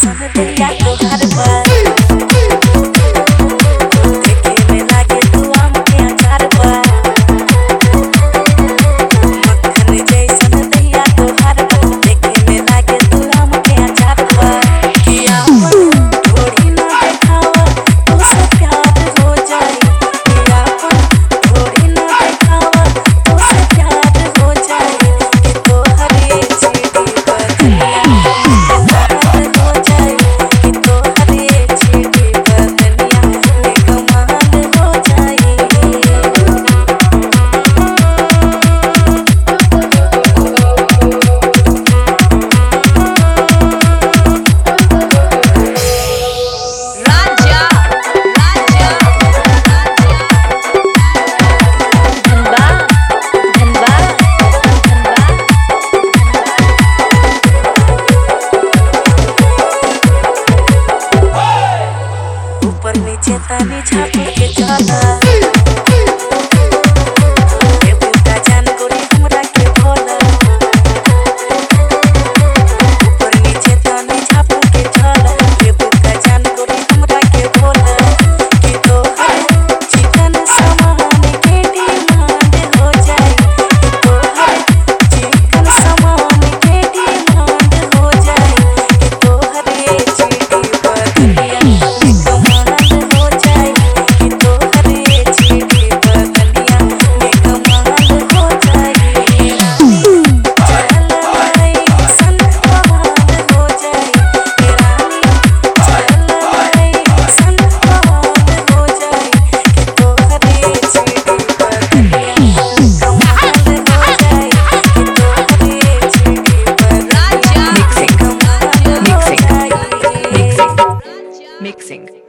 summer day, I know ऊपर नीचे ताली झापू के जाना